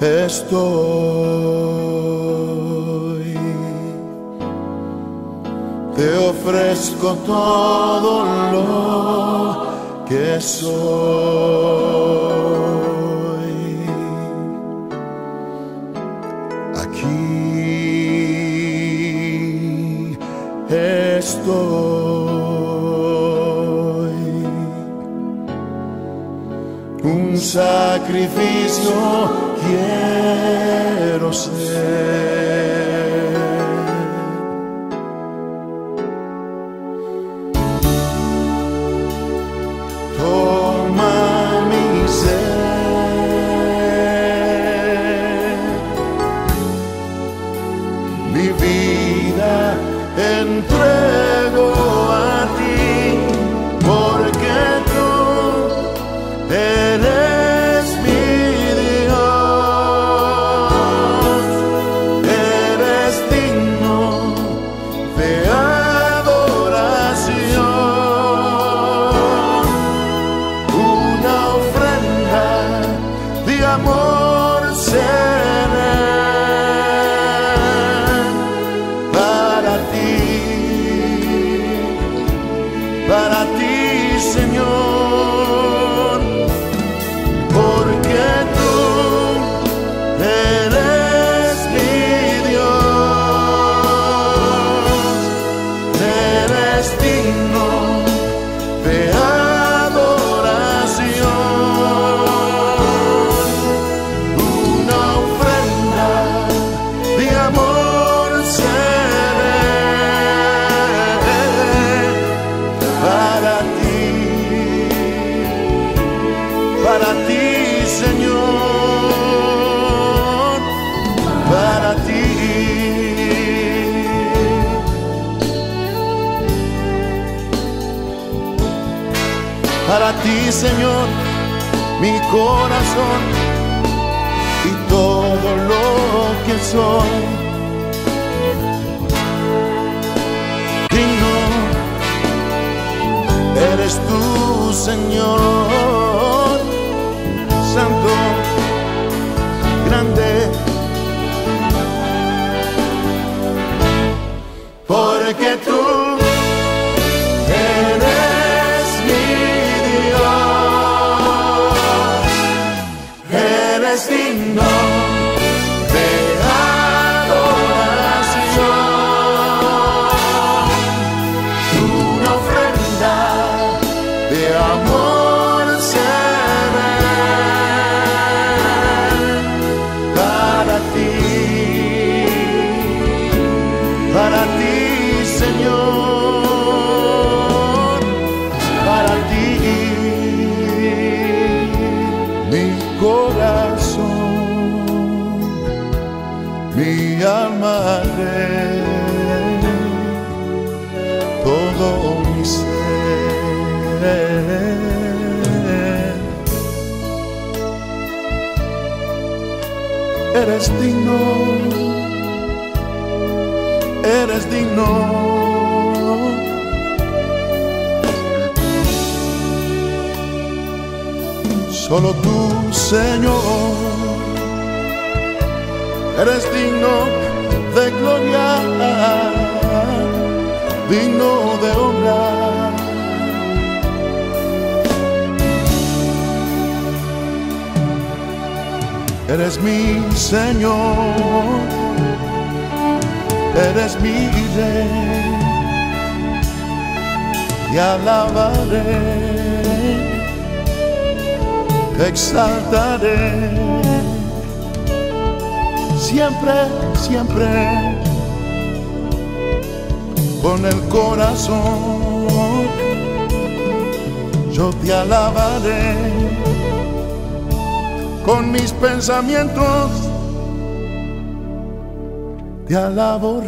estoy. Te ofrezco todo lo que soy. Aquí estoy. Un sacrificio quiero ser. Amor seré para ti, para ti, Señor, para ti, Señor, mi corazón y todo lo que soy. Digno eres tú, Señor, Eres digno, eres digno. Solo tú, Señor, eres digno de gloria, digno de honra. Eres mi Señor, eres mi Rey, y alabaré exaltaré. Siempre, siempre con el corazón yo te alabaré con mis pensamientos. Te alabaré